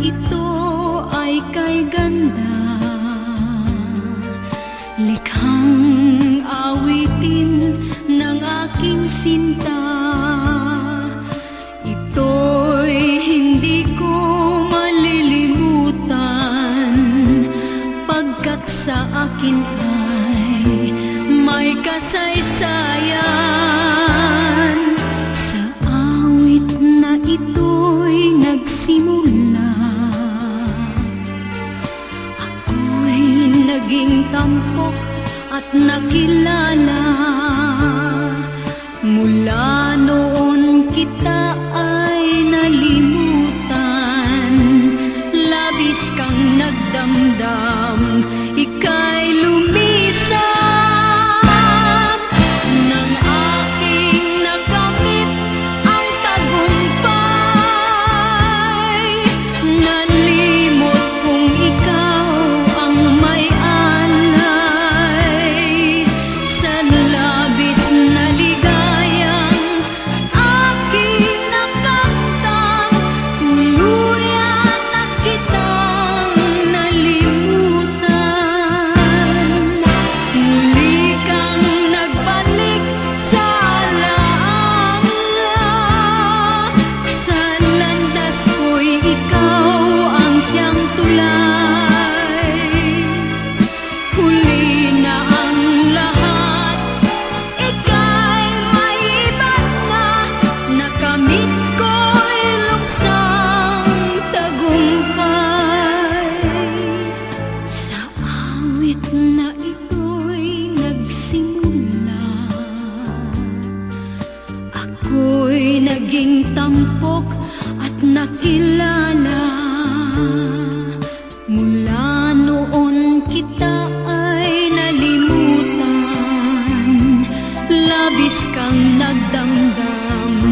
ito ay kay ganda. Likhang awitin ng aking sinta. Ito'y hindi ko malilimutan. Pagkat sa akin ay may kasaysayan naging tampok at nakilala. Mula noon kita ako'y naging tampok at nakilala. Mula noon kita ay nalimutan. Labis kang nagdamdam.